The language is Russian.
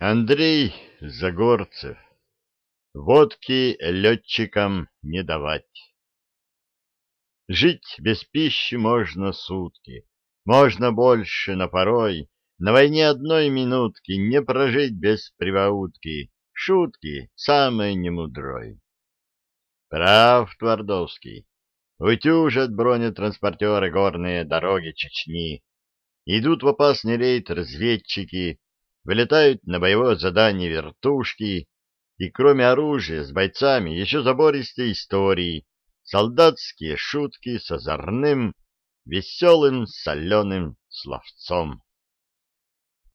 Андрей Загорцев. Водки летчикам не давать. Жить без пищи можно сутки, можно больше, но порой на войне одной минутки не прожить без приваутки, шутки самой немудрой. Прав Твардовский. Утюжат бронетранспортеры горные дороги Чечни. Идут в опасный рейд разведчики, вылетают на боевое задание вертушки, и кроме оружия с бойцами еще забористые истории, солдатские шутки с озорным, веселым соленым словцом.